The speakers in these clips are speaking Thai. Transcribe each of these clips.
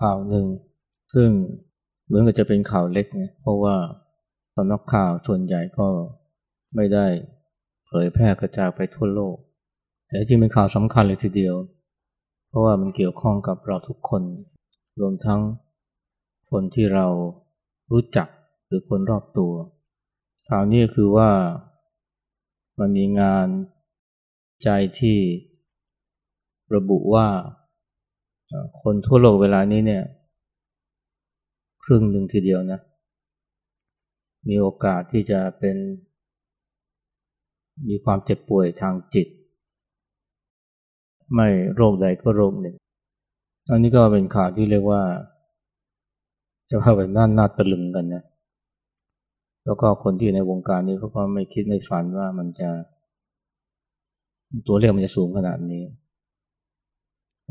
ข่าวหนึ่ง ซึ่งเหมือนกับจะเป็นข่าวเล็กนะเพราะว่าสำนักข่าวส่วนใหญ่ก็ไม่ได้เผยแพร่กระจายไปทั่วโลก แต่จริงเป็นข่าวสำคัญเลยทีเดียว เพราะว่ามันเกี่ยวข้องกับเราทุกคน รวมทั้งคนที่เรารู้จักหรือคนรอบตัว ข่าวนี้คือว่ามันมีงานใจที่ระบุว่า คนทั่วโลกเวลานี้เนี่ย ครึ่งหนึ่งทีเดียวนะ มีโอกาสที่จะเป็น มีความเจ็บป่วยทางจิต ไม่โรคใดก็โรคหนึ่งอันนี้ก็เป็นข่าวที่เรียกว่า จะเข้าไปน่านาตะลึงกันนะแล้วก็คนที่ในวงการนี้เขาก็ไม่คิดไม่ฝันว่ามันจะ ตัวเลขมันจะสูงขนาดนี้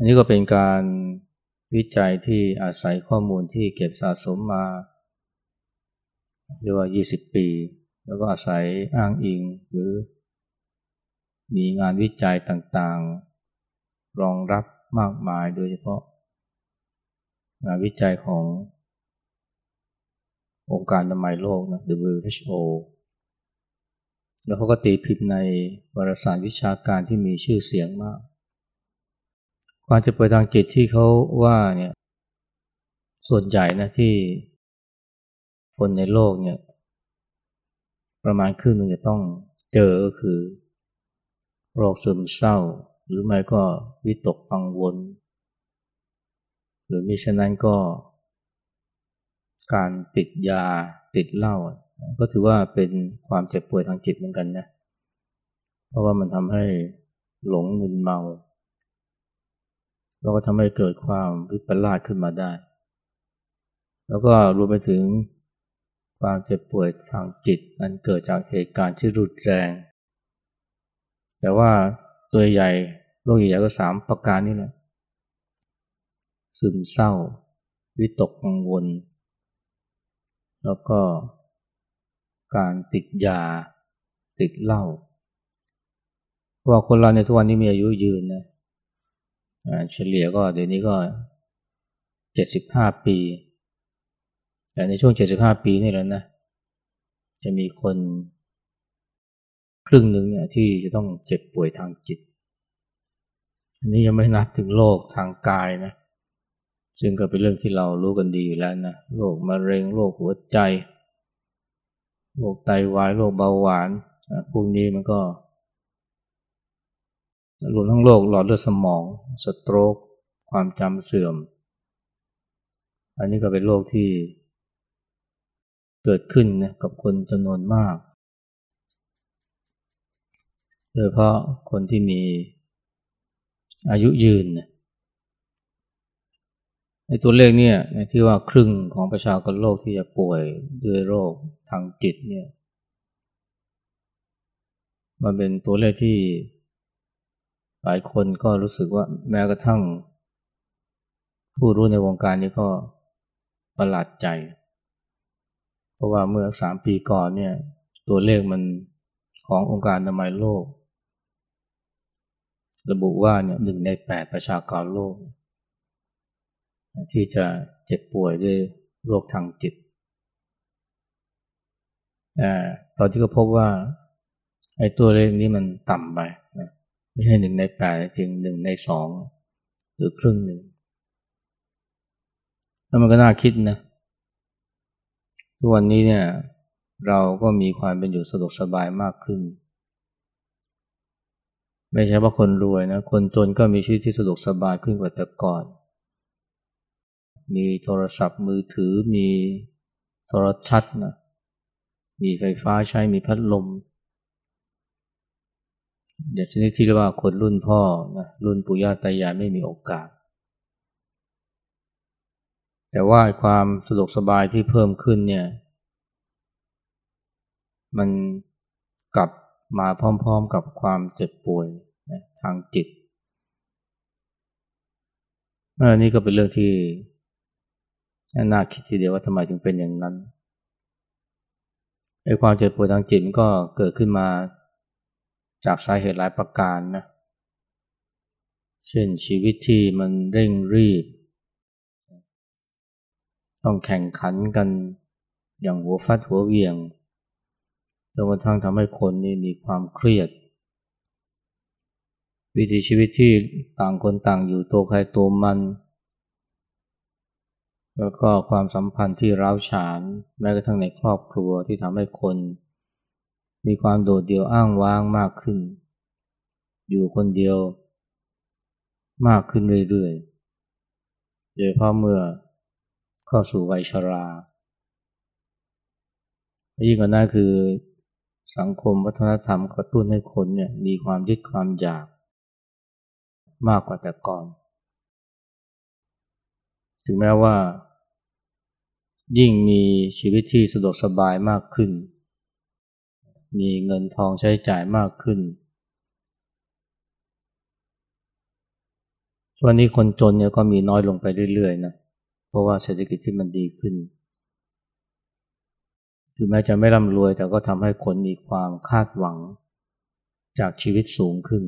อันนี้ก็เป็นการวิจัยที่อาศัยข้อมูลที่เก็บสะสมมาเรียกว่า 20 ปี แล้วก็อาศัยอ้างอิงหรือ มีงานวิจัยต่างๆ รองรับมากมายโดยเฉพาะ งานวิจัยขององค์การอนามัยโลกนะ WHO แล้วเขาก็ตีพิมพ์ในวารสารวิชาการที่มีชื่อเสียงมาก ความเจ็บป่วยทางจิตที่เขาว่าเนี่ย ส่วนใหญ่นะที่คนในโลกเนี่ย ประมาณครึ่งหนึ่งจะต้องเจอก็คือ โรคซึมเศร้า หรือไม่ก็วิตกกังวล หรือมิฉะนั้นก็ การติดยาติดเหล้าก็ถือว่าเป็นความเจ็บป่วยทางจิตเหมือนกันนะ เพราะว่ามันทำให้หลงมึนเมา แล้วก็ทำให้เกิดความวิปลาสขึ้นมาได้ แล้วก็รวมไปถึงความเจ็บป่วยทางจิตอันเกิดจากเหตุการณ์ที่รุนแรง แต่ว่าตัวใหญ่โรคใหญ่ก็สามประการนี้แหละ ซึมเศร้า วิตกกังวล แล้วก็การติดยา ติดเหล้าว่าคนเราในทุกวันนี้มีอายุยืนนะ เฉลี่ยก็เดี๋ยวนี้ก็เจ็ดสิบห้าปี แต่ในช่วงเจ็ดสิบห้าปีนี่แหละนะ จะมีคน ครึ่งหนึ่งเนี่ยที่จะต้องเจ็บป่วยทางจิต อันนี้ยังไม่นับถึงโรคทางกายนะ ซึ่งก็เป็นเรื่องที่เรารู้กันดีอยู่แล้วนะ โรคมะเร็ง โรคหัวใจ โรคไตวาย โรคเบาหวาน พวกนี้มันก็ รวมทั้งโรคหลอดเลือดสมองสโตรก ความจำเสื่อม อันนี้ก็เป็นโรคที่เกิดขึ้นนะกับคนจำนวนมาก โดยเพราะคนที่มีอายุยืนในตัวเลขเนี่ยที่ว่าครึ่งของประชากรโลกที่จะป่วยด้วยโรคทางจิตเนี่ย มันเป็นตัวเลขที่ หลายคนก็รู้สึกว่าแม้กระทั่ง ผู้รู้ในวงการนี้ก็ประหลาดใจ เพราะว่าเมื่อสามปีก่อนเนี่ยตัวเลขมันขององค์การอนามัยโลก ระบุว่าเนี่ยหนึ่งในแปดประชากรโลก ที่จะเจ็บป่วยด้วยโรคทางจิตแต่ตอนที่เขาพบว่าไอ้ตัวเลขนี้มันต่ำไปนะ ไม่ใช่หนึ่งในแปดจริงหนึ่งในสองหรือครึ่งหนึ่งแล้วมันก็น่าคิดนะทุกวันนี้เนี่ยเราก็มีความเป็นอยู่สะดวกสบายมากขึ้น ไม่ใช่ว่าคนรวยนะคนจนก็มีชีวิตที่สะดวกสบายขึ้นกว่าแต่ก่อน มีโทรศัพท์มือถือมีโทรทัศน์นะมีไฟฟ้าใช้มีพัดลม อย่างชนิดที่เรียกว่าคนรุ่นพ่อนะรุ่นปู่ย่าตายายไม่มีโอกาส แต่ว่าความสะดวกสบายที่เพิ่มขึ้นเนี่ย มันกลับมาพร้อมๆกับความเจ็บป่วยนะทางจิตอันนี้ก็เป็นเรื่องที่น่าคิดทีเดียวว่าทำไมถึงเป็นอย่างนั้นไอ้ความเจ็บป่วยทางจิตมันก็เกิดขึ้นมา จากสาเหตุหลายประการนะ เช่นชีวิตที่มันเร่งรีบ ต้องแข่งขันกันอย่างหัวฟัดหัวเวียงจนกระทั่งทำให้คนนี่มีความเครียด วิถีชีวิตที่ต่างคนต่างอยู่ตัวใครตัวมัน แล้วก็ความสัมพันธ์ที่ร้าวฉานแม้กระทั่งในครอบครัวที่ทำให้คน มีความโดดเดี่ยวอ้างว้างมากขึ้น อยู่คนเดียว มากขึ้นเรื่อยๆโดยเพราะเมื่อเข้าสู่วัยชรายิ่งกว่านั้นคือสังคมวัฒนธรรมกระตุ้นให้คนเนี่ยมีความยึดความอยาก มากกว่าแต่ก่อน ถึงแม้ว่า ยิ่งมีชีวิตที่สะดวกสบายมากขึ้น มีเงินทองใช้จ่ายมากขึ้น วันนี้คนจนเนี่ยก็มีน้อยลงไปเรื่อยๆนะ เพราะว่าเศรษฐกิจที่มันดีขึ้น ถึงแม้จะไม่ร่ำรวยแต่ก็ทำให้คนมีความคาดหวังจากชีวิตสูงขึ้น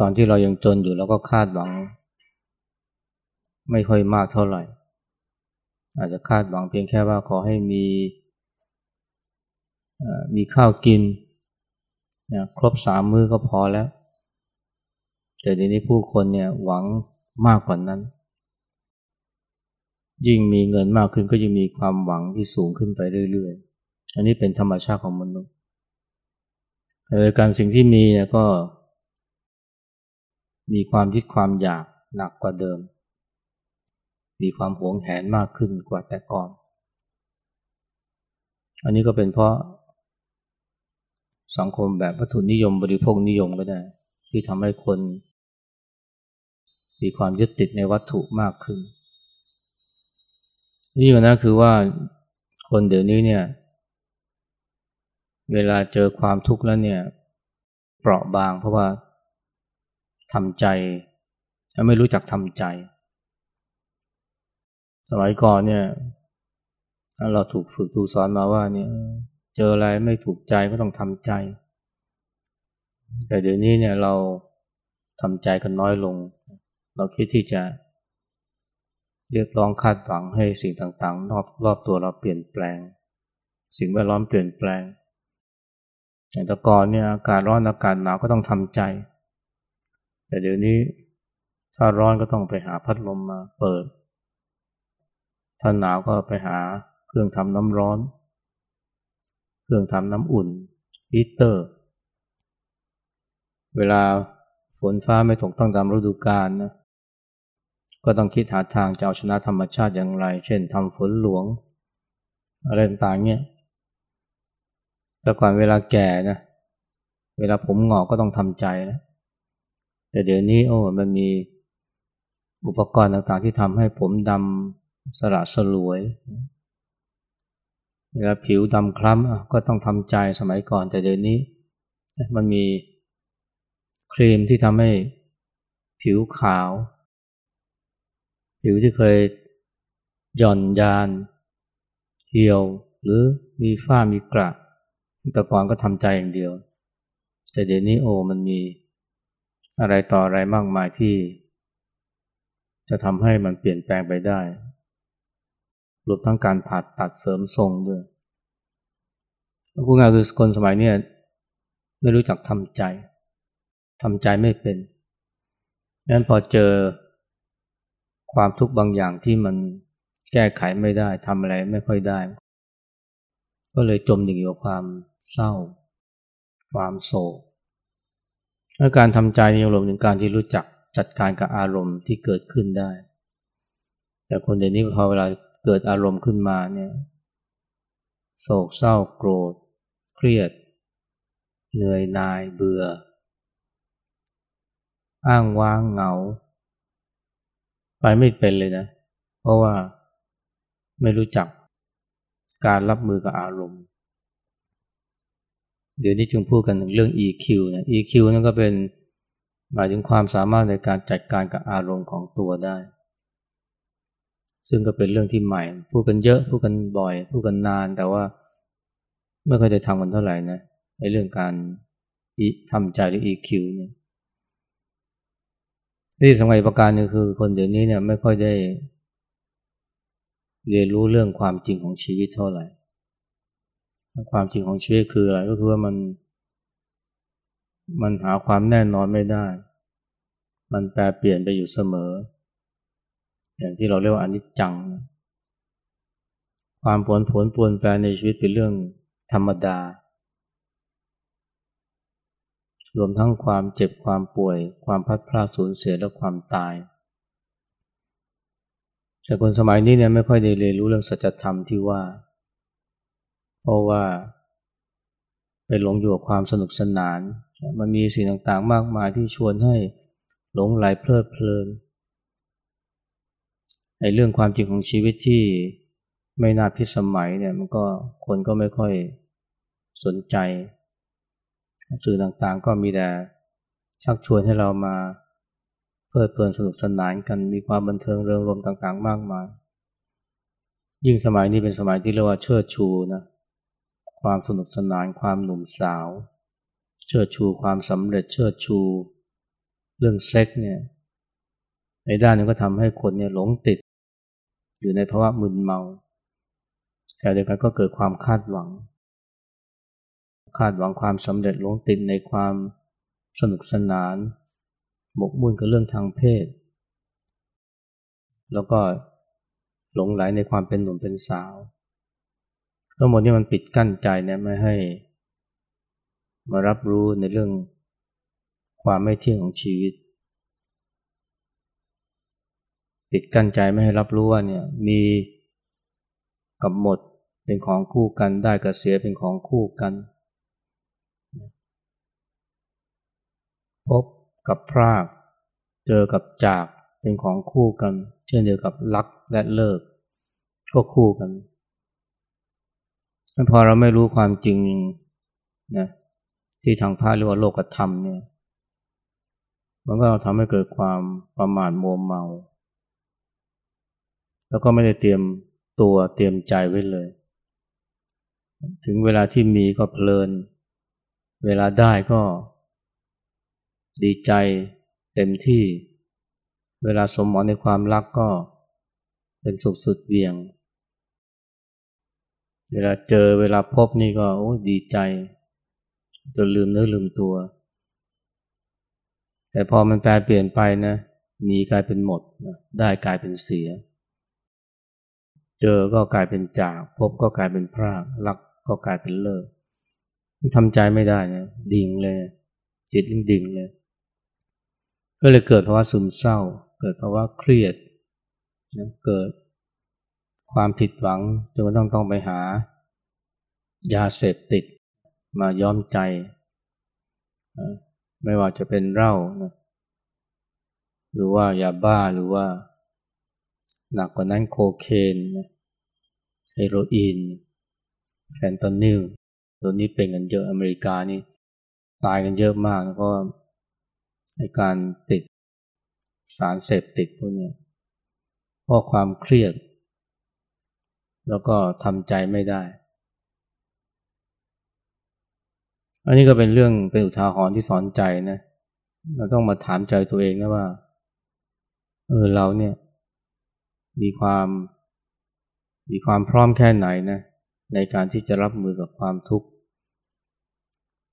ตอนที่เรายังจนอยู่เราก็คาดหวัง ไม่ค่อยมากเท่าไหร่ อาจจะคาดหวังเพียงแค่ว่าขอให้มี มีข้าวกินครบสามมื้อก็พอแล้ว แต่ทีนี้ผู้คนเนี่ยหวังมากกว่านั้น ยิ่งมีเงินมากขึ้นก็ยิ่งมีความหวังที่สูงขึ้นไปเรื่อยๆ อันนี้เป็นธรรมชาติของมนุษย์โดยการสิ่งที่มีเนี่ยก็ มีความยึดความอยากหนักกว่าเดิม มีความหวงแหนมากขึ้นกว่าแต่ก่อน อันนี้ก็เป็นเพราะ สังคมแบบวัตถุนิยมบริโภคนิยมก็ได้ ที่ทำให้คนมีความยึดติดในวัตถุมากขึ้นนี่นะคือว่าคนเดี๋ยวนี้เนี่ย เวลาเจอความทุกข์แล้วเนี่ย เปราะบางเพราะว่าทำใจ ไม่รู้จักทำใจ สมัยก่อนเนี่ย เราถูกฝึกถูกสอนมาว่าเนี่ย เจออะไรไม่ถูกใจก็ต้องทำใจ แต่เดี๋ยวนี้เนี่ยเราทำใจกันน้อยลง เราคิดที่จะเรียกร้องคาดหวังให้สิ่งต่างๆ รอบรอบตัวเราเปลี่ยนแปลง สิ่งแวดล้อมเปลี่ยนแปลงอย่างตะกอนเนี่ยอากาศร้อนอากาศหนาวก็ต้องทำใจ แต่เดี๋ยวนี้ถ้าร้อนก็ต้องไปหาพัดลมมาเปิด ถ้าหนาวก็ไปหาเครื่องทำน้ำร้อน เครื่องทำน้ำอุ่นฮีเตอร์ เวลาฝนฟ้าไม่ตกต้องตามฤดูกาลนะก็ต้องคิดหาทางจะเอาชนะธรรมชาติอย่างไร เช่นทำฝนหลวง อะไรต่างๆเนี่ยแต่ก่อนเวลาแก่นะ เวลาผมหงอกก็ต้องทำใจนะ แต่เดี๋ยวนี้โอ้มันมีอุปกรณ์ต่างๆที่ทำให้ผมดำสระสลวย เวลาผิวดำคล้ำก็ต้องทำใจสมัยก่อนแต่เดี๋ยวนี้ มันมีครีมที่ทำให้ผิวขาว ผิวที่เคยหย่อนยาน เหี่ยว หรือมีฝ้ามีกระแต่ก่อนก็ทำใจอย่างเดียว แต่เดี๋ยวนี้โอ้มันมีอะไรต่ออะไรมากมายที่ จะทำให้มันเปลี่ยนแปลงไปได้ รวมทั้งการผ่าตัดเสริมทรงด้วยผู้งานคือคนสมัยนี้ไม่รู้จักทำใจทำใจไม่เป็นนั้นพอเจอความทุกข์บางอย่างที่มันแก้ไขไม่ได้ทำอะไรไม่ค่อยได้ ก็เลยจมดิ่งอยู่กับความเศร้า ความโศกและการทำใจนี่รวมถึงการที่รู้จักจัดการกับอารมณ์ที่เกิดขึ้นได้ แต่คนเดี๋ยวนี้พอเวลา เกิดอารมณ์ขึ้นมาเนี่ยโศกเศร้าโกรธ เครียด เหนื่อยนายเบื่อ อ้างว้างเหงา ไปไม่เป็นเลยนะ เพราะว่าไม่รู้จักการรับมือกับอารมณ์ เดี๋ยวนี้จึงพูดกันถึงเรื่อง EQ นะ EQ นั่นก็เป็นหมายถึงความสามารถในการจัดการกับอารมณ์ของตัวได้ ซึ่งก็เป็นเรื่องที่ใหม่ พูดกันเยอะพูดกันบ่อย พูดกันนาน แต่ว่าไม่เคยได้ทำกันเท่าไหร่นะในเรื่องการทำใจหรือ EQ เนี่ยที่สำคัญประการนึงคือคนเดี๋ยวนี้เนี่ยไม่ค่อยได้ เรียนรู้เรื่องความจริงของชีวิตเท่าไหร่ ความจริงของชีวิตคืออะไรก็คือว่ามัน มันหาความแน่นอนไม่ได้ มันแปรเปลี่ยนไปอยู่เสมอ อย่างที่เราเรียกว่าอนิจจัง ความผลผลปวนแปรในชีวิตเป็นเรื่องธรรมดา รวมทั้งความเจ็บความป่วย ความพัดพลาดสูญเสียและความตาย แต่คนสมัยนี้เนี่ยไม่ค่อยได้เรียนรู้เรื่องสัจธรรมที่ว่า เพราะว่าไปหลงอยู่กับความสนุกสนาน มันมีสิ่งต่างๆ มากมายที่ชวนให้หลงไหลเพลิดเพลิน ในเรื่องความจริงของชีวิตที่ไม่น่าพิสมัยเนี่ยมันก็คนก็ไม่ค่อยสนใจ สื่อต่างๆก็มีแต่ชักชวนให้เรามาเพลิดเพลินสนุกสนานกันมีความบันเทิงเริงรมต่างๆ มากมาย ยิ่งสมัยนี้เป็นสมัยที่เรียกว่าเชิดชูนะความสนุกสนานความหนุ่มสาว เชิดชูความสำเร็จเชิดชู เรื่องเซ็กเนี่ยในด้านนึงก็ทำให้คนเนี่ยหลงติด อยู่ในภาวะมึนเมา แต่เดียวกันก็เกิดความคาดหวัง คาดหวังความสำเร็จหลงติดในความสนุกสนาน หมกมุ่นกับเรื่องทางเพศ แล้วก็หลงไหลในความเป็นหนุ่มเป็นสาวทั้งหมดนี้มันปิดกั้นใจเนี่ยไม่ให้ มารับรู้ในเรื่องความไม่เที่ยงของชีวิต ปิดกั้นใจไม่ให้รับรู้ว่าเนี่ยมีกับหมดเป็นของคู่กันได้กับเสียเป็นของคู่กันพบกับพรากเจอกับจากเป็นของคู่กัน เช่นเดียวกับรักและเลิก ก็คู่กันพอเราไม่รู้ความจริงนะที่ทางพระเรียกว่าโลกธรรมเนี่ยมันก็ทำให้เกิดความประมาทโมเมา แล้วก็ไม่ได้เตรียมตัวเตรียมใจไว้เลย ถึงเวลาที่มีก็เพลิน เวลาได้ก็ ดีใจเต็มที่ เวลาสมหวังในความรักก็เป็นสุขสุดเวียง เวลาเจอเวลาพบนี่ก็โอ้ดีใจจนลืมเนื้อลืมตัว แต่พอมันแปลเปลี่ยนไปนะ มีกลายเป็นหมดนะได้กลายเป็นเสีย เจอก็กลายเป็นจาก พบก็กลายเป็นพรากรักก็กลายเป็นเลิกทำใจไม่ได้นะดิ่งเลย จิตดิ่งเลย ก็เลยเกิดภาวะซึมเศร้า เกิดภาวะเครียดนะเกิดความผิดหวังจนกระทั่งต้องไปหา ยาเสพติดมาย้อมใจ ไม่ว่าจะเป็นเหล้านะหรือว่ายาบ้าหรือว่า หนักกว่านั้นโคเคนเฮโรอีนแฟนตานิลตัวนี้เป็นกันเยอะอเมริกานี่ตายกันเยอะมากเพราะในการติดสารเสพติดพวกนี้เพราะความเครียด แล้วก็ทำใจไม่ได้ อันนี้ก็เป็นเรื่องเป็นอุทาหรณ์ที่สอนใจนะ เราต้องมาถามใจตัวเองนะว่า เออเราเนี่ย มีความมีความพร้อมแค่ไหนนะในการที่จะรับมือกับความทุกข์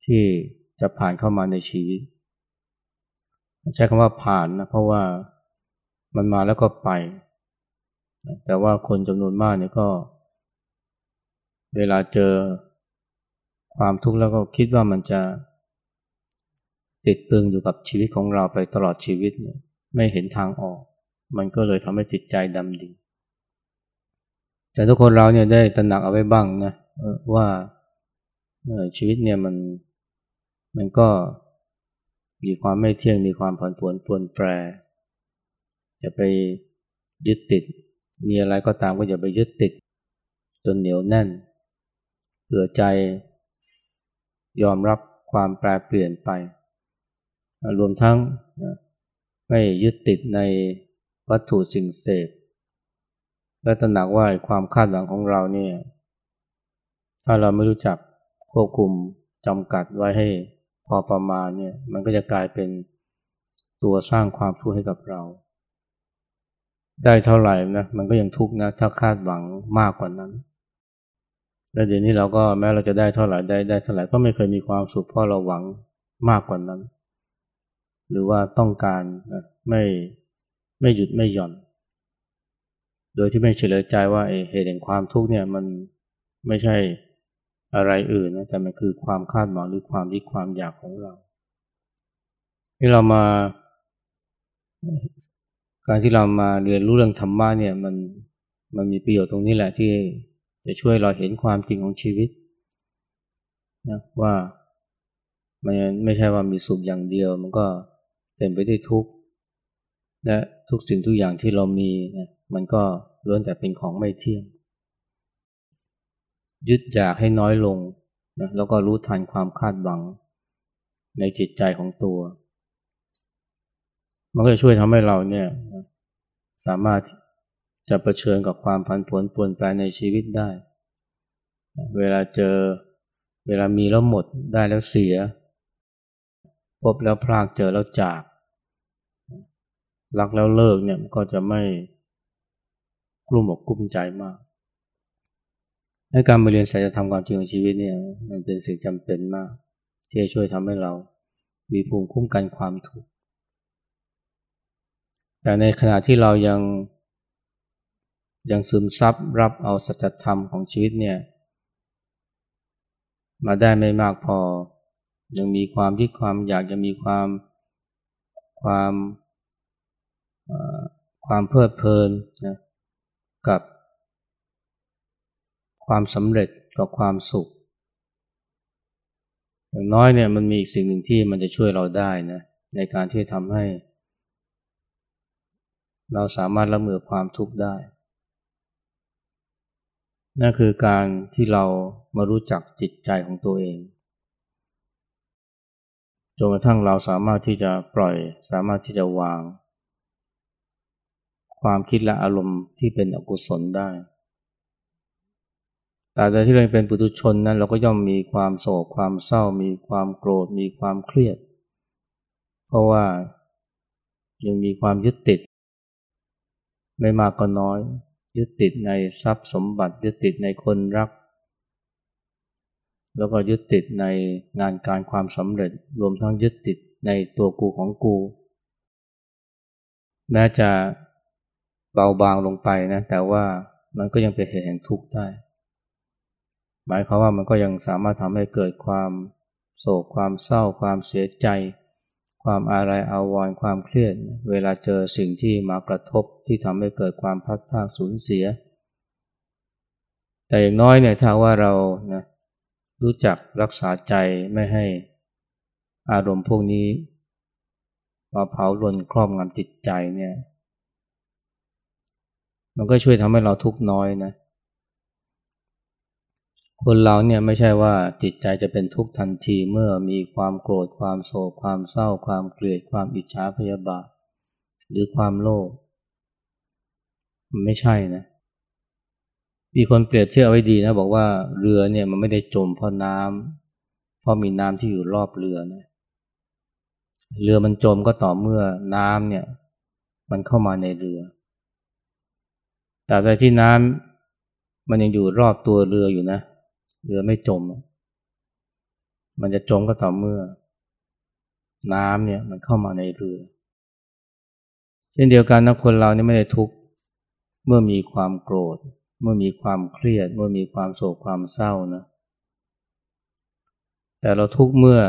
ที่จะผ่านเข้ามาในชีวิต ใช้คำว่าผ่านนะเพราะว่ามันมาแล้วก็ไป แต่ว่าคนจำนวนมากเนี่ยก็ เวลาเจอความทุกข์แล้วก็คิดว่ามันจะติดตึงอยู่กับชีวิตของเราไปตลอดชีวิตเนี่ยไม่เห็นทางออก มันก็เลยทำให้จิตใจดำดิ่งแต่ทุกคนเราเนี่ยได้ตระหนักเอาไว้บ้างนะว่าชีวิตเนี่ยมันมันก็มีความไม่เที่ยงมีความผันผวนปวนแปรจะไปยึดติด มีอะไรก็ตามก็อย่าไปยึดติด จนเหนียวแน่นเผื่อใจยอมรับความแปรเปลี่ยนไป รวมทั้งไม่ยึดติดใน วัตถุสิ่งเสพและตระหนักว่าความคาดหวังของเราเนี่ย ถ้าเราไม่รู้จักควบคุมจำกัดไว้ให้พอประมาณเนี่ย มันก็จะกลายเป็นตัวสร้างความทุกข์ให้กับเรา ได้เท่าไหร่นะ มันก็ยังทุกข์นะ ถ้าคาดหวังมากกว่านั้น แล้วเดี๋ยวนี้เราก็แม้เราจะได้เท่าไหร่ได้ได้เท่าไหร่ก็ไม่เคยมีความสุขเพราะเราหวังมากกว่านั้น หรือว่าต้องการนะไม่ ไม่หยุดไม่หย่อน โดยที่ไม่เฉลยใจว่าเหตุแห่งความทุกข์เนี่ยมันไม่ใช่อะไรอื่นนะแต่มันคือความคาดหวังหรือความที่ความอยากของเรา ที่เรามา การที่เรามาเรียนรู้เรื่องธรรมะเนี่ยมันมันมีประโยชน์ตรงนี้แหละที่จะช่วยเราเห็นความจริงของชีวิตนะว่ามันไม่ใช่ว่ามีสุขอย่างเดียว มันก็เต็มไปด้วยทุกข์ และทุกสิ่งทุกอย่างที่เรามีนะมันก็ล้วนแต่เป็นของไม่เที่ยง ยึดอยากให้น้อยลงนะแล้วก็รู้ทันความคาดหวังในจิตใจของตัว มันก็จะช่วยทำให้เราเนี่ยสามารถจะะเผชิญกับความผันผวนปวนแปรในชีวิตได้ เวลาเจอเวลามีแล้วหมดได้แล้วเสีย พบแล้วพลากเจอแล้วจาก รักแล้วเลิกเนี่ยก็จะไม่กลุ้มอกกลุ้มใจมากให้การมาเรียนสายธรรมความจริงของชีวิตเนี่ยมันเป็นสิ่งจำเป็นมาก ที่จะช่วยทำให้เรามีภูมิคุ้มกันความทุกข์แต่ในขณะที่เรายังยังซึมซับรับเอาสัจธรรมของชีวิตเนี่ยมาได้ไม่มากพอ ยังมีความที่ความอยากยังมีความความ ความเพลิดเพลินนะกับ ความสำเร็จกับความสุข อย่างน้อยเนี่ยมันมีอีกสิ่งหนึ่งที่มันจะช่วยเราได้นะในการที่ทำให้ เราสามารถละเมือความทุกข์ได้ นั่นคือการที่เรามารู้จักจิตใจของตัวเองจนกระทั่งเราสามารถที่จะปล่อย สามารถที่จะวาง ความคิดและอารมณ์ที่เป็นอกุศลได้แต่โดยที่เราเป็นปุถุชนนั้น เราก็ย่อมมีความโศกความเศร้า มีความโกรธ มีความเครียด เพราะว่ายังมีความยึดติด ไม่มากก็น้อย ยึดติดในทรัพย์สมบัติ ยึดติดในคนรัก แล้วก็ยึดติดในงานการความสำเร็จ รวมทั้งยึดติดในตัวกูของกู แม้จะ เบาบางลงไปนะ แต่ว่ามันก็ยังเป็นเหตุแห่งทุกข์ได้ หมายความว่ามันก็ยังสามารถทำให้เกิดความโศกความเศร้า ความเสียใจ ความอาลัยอาวรณ์ความเครียด เวลาเจอสิ่งที่มากระทบที่ทำให้เกิดความพัดพาสูญเสีย แต่อย่างน้อยเนี่ยถ้าว่าเรานะรู้จักรักษาใจไม่ให้อารมณ์พวกนี้มาเผาลนครอบงำจิตใจเนี่ย มันก็ช่วยทำให้เราทุกข์น้อยนะ คนเราเนี่ยไม่ใช่ว่าจิตใจจะเป็นทุกข์ทันทีเมื่อมีความโกรธความโศกความเศร้า ความเกลียดความอิจฉาพยาบาทหรือความโลภมันไม่ใช่นะ มีคนเปรียบเทียบเอาไว้ดีนะ บอกว่าเรือเนี่ยมันไม่ได้จมเพราะน้ำเพราะมีน้ำที่อยู่รอบเรือนะเรือมันจมก็ต่อเมื่อน้ำเนี่ย มันเข้ามาในเรือ แต่ใดที่น้ำมันยังอยู่รอบตัวเรืออยู่นะ เรือไม่จม มันจะจมก็ต่อเมื่อ น้ำเนี่ยมันเข้ามาในเรือ เช่นเดียวกันนะคนเราเนี่ยไม่ได้ทุกข์เมื่อมีความโกรธ เมื่อมีความเครียด เมื่อมีความโศกความเศร้านะ แต่เราทุกข์เมื่อ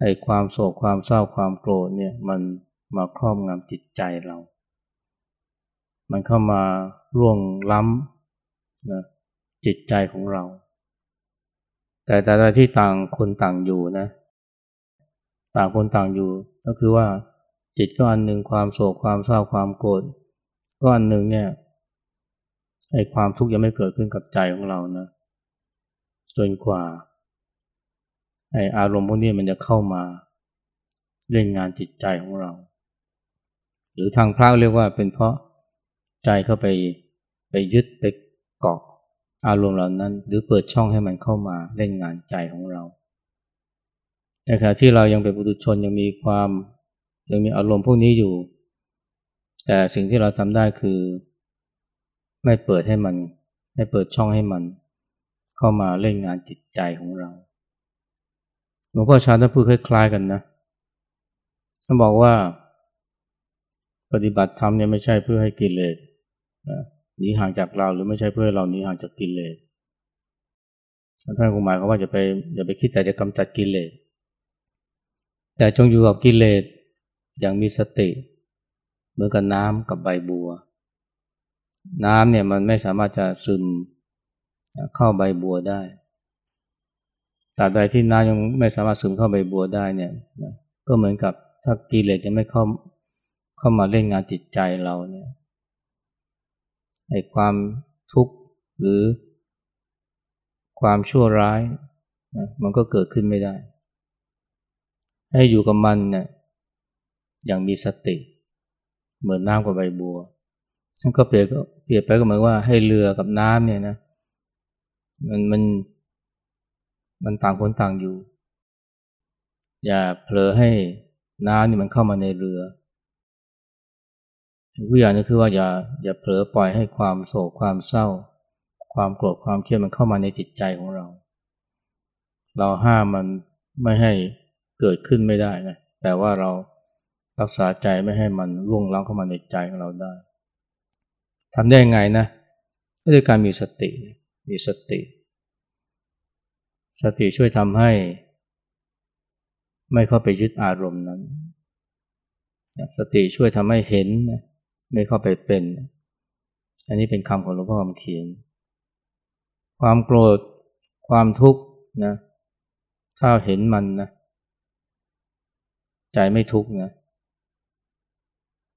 ไอ้ความโศกความเศร้าความโกรธเนี่ยมันมาครอบงำจิตใจเรา มันเข้ามาร่วงล้ำนะจิตใจของเรา แต่แต่ที่ต่างคนต่างอยู่นะ ต่างคนต่างอยู่ ก็คือว่าจิตก็อันหนึ่งความโศกความเศร้าความโกรธก็อันหนึ่งเนี่ยไอ้ความทุกข์ยังไม่เกิดขึ้นกับใจของเรานะจนกว่าไอ้อารมณ์พวกนี้มันจะเข้ามาเล่นงานจิตใจของเรา หรือทางพระเรียกว่าเป็นเพราะ ใจเข้าไปไปยึดไปเกาะอารมณ์เหล่านั้น หรือเปิดช่องให้มันเข้ามาเล่นงานใจของเราในขณะที่เรายังเป็นปุถุชนยังมีความยังมีอารมณ์พวกนี้อยู่ แต่สิ่งที่เราทำได้คือ ไม่เปิดให้มัน ไม่เปิดช่องให้มัน เข้ามาเล่นงานจิตใจของเราหลวงพ่อชาท่านพูดคล้ายๆกันนะท่านบอกว่า ปฏิบัติธรรมเนี่ยไม่ใช่เพื่อให้กิเลส หนีห่างจากเราหรือไม่ใช่เพื่อเราหนีห่างจากกิเลสท่านคงหมายความว่าจะไปอย่าไปคิดแต่จะกำจัดกิเลสแต่จงอยู่กับกิเลสอย่างมีสติเหมือนกับน้ำกับใบบัว น้ำเนี่ยมันไม่สามารถจะซึมเข้าใบบัวได้ตราบใดที่น้ำยังไม่สามารถซึมเข้าใบบัวได้เนี่ยก็เหมือนกับถ้ากิเลสยังไม่เข้าเข้ามาเล่นงานจิตใจเราเนี่ย ไอ้ความทุกข์หรือความชั่วร้ายนะมันก็เกิดขึ้นไม่ได้ ให้อยู่กับมันเนี่ยอย่างมีสติ เหมือนน้ำกับใบบัวฉันก็เปรียบเปรียบไปก็เหมือนว่าให้เรือกับน้ำเนี่ยนะมันมันมันต่างคนต่างอยู่ อย่าเผลอให้น้ำนี่มันเข้ามาในเรือ วิญญาณนี่คือว่าอย่าอย่าเผลอปล่อยให้ความโศกความเศร้า ความโกรธความเครียดมันเข้ามาในจิตใจของเรา เราห้ามมันไม่ให้เกิดขึ้นไม่ได้นะแต่ว่าเรารักษาใจไม่ให้มันล่วงล้ำเข้ามาในใจของเราได้ทำได้ยังไงนะก็ด้วยการมีสติมีสติ สติช่วยทำให้ ไม่เข้าไปยึดอารมณ์นั้น สติช่วยทำให้เห็น ไม่เข้าไปเป็น อันนี้เป็นคำของหลวงพ่อคำเขียน ความโกรธ ความทุกข์นะ ถ้าเห็นมันนะ ใจไม่ทุกข์นะ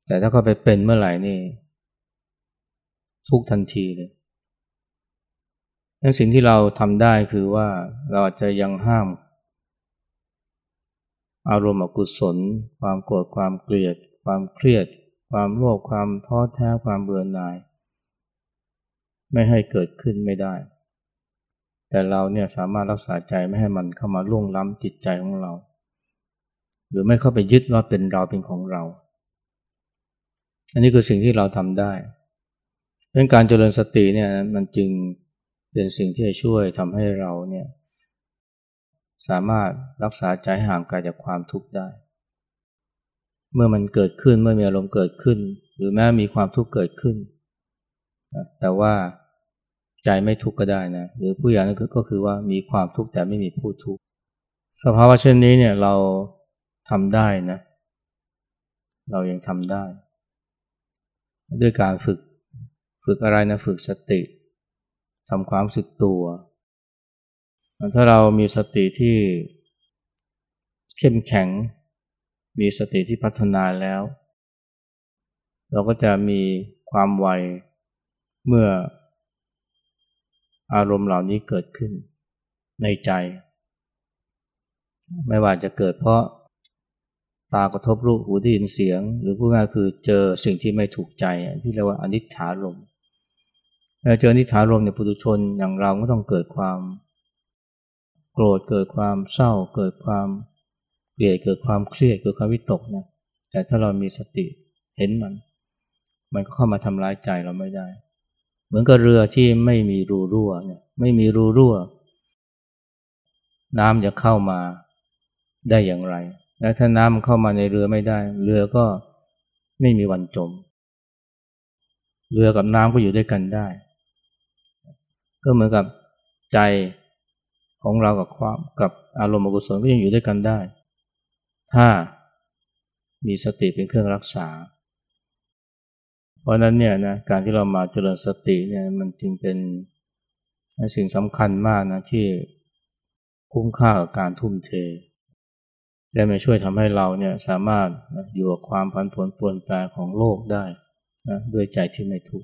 แต่ถ้าเข้าไปเป็นเมื่อไหร่นี่ ทุกทันทีเลยนั่นสิ่งที่เราทำได้คือว่าเราจะยังห้าม อารมณ์อกุศล ความโกรธ ความเกลียด ความเครียด ความโลภความท้อแท้ความเบื่อหน่าย ไม่ให้เกิดขึ้นไม่ได้ แต่เราเนี่ยสามารถรักษาใจไม่ให้มันเข้ามาล่วงล้ำจิตใจของเรา หรือไม่เข้าไปยึดว่าเป็นเราเป็นของเรา อันนี้คือสิ่งที่เราทำได้เรื่องการเจริญสติเนี่ยมันจึงเป็นสิ่งที่จะช่วยทำให้เราเนี่ยสามารถรักษาใจห่างไกลจากความทุกข์ได้ เมื่อมันเกิดขึ้นเมื่อมีอารมณ์เกิดขึ้น หรือแม้มีความทุกข์เกิดขึ้น แต่ว่าใจไม่ทุกข์ก็ได้นะหรือผู้อย่างนั้นก็คือว่ามีความทุกข์แต่ไม่มีผู้ทุกข์สภาวะเช่นนี้เนี่ยเราทำได้นะ เรายังทำได้ ด้วยการฝึกฝึกอะไรนะฝึกสติทำความสึกตัว ถ้าเรามีสติที่เข้มแข็ง มีสติที่พัฒนาแล้ว เราก็จะมีความไวเมื่ออารมณ์เหล่านี้เกิดขึ้นในใจ ไม่ว่าจะเกิดเพราะตากระทบรูปหูได้ยินเสียง หรือพูดง่ายคือเจอสิ่งที่ไม่ถูกใจที่เรียกว่าอนิจฐารมเจออนิจฐารมเนี่ยปุถุชนอย่างเราก็ต้องเกิดความ โกรธเกิดความเศร้าเกิดความ เกลียดเกิดความเครียดเกิดความวิตกนะแต่ถ้าเรามีสติเห็นมัน มันก็เข้ามาทำร้ายใจเราไม่ได้ เหมือนกับเรือที่ไม่มีรูรั่วเนี่ยไม่มีรูรั่ว น้ำจะเข้ามาได้อย่างไร และถ้าน้ำเข้ามาในเรือไม่ได้ เรือก็ไม่มีวันจม เรือกับน้ำก็อยู่ด้วยกันได้ ก็เหมือนกับใจของเรากับความกับอารมณ์อกุศลก็ยังอยู่ด้วยกันได้ ถ้ามีสติเป็นเครื่องรักษา เพราะนั้นเนี่ยนะการที่เรามาเจริญสติเนี่ยมันจึงเป็นสิ่งสำคัญมากนะที่คุ้มค่ากับการทุ่มเท และมาช่วยทำให้เราเนี่ยสามารถอยู่กับความพันผวนปวนแปรของโลกได้นะด้วยใจที่ไม่ทุกข์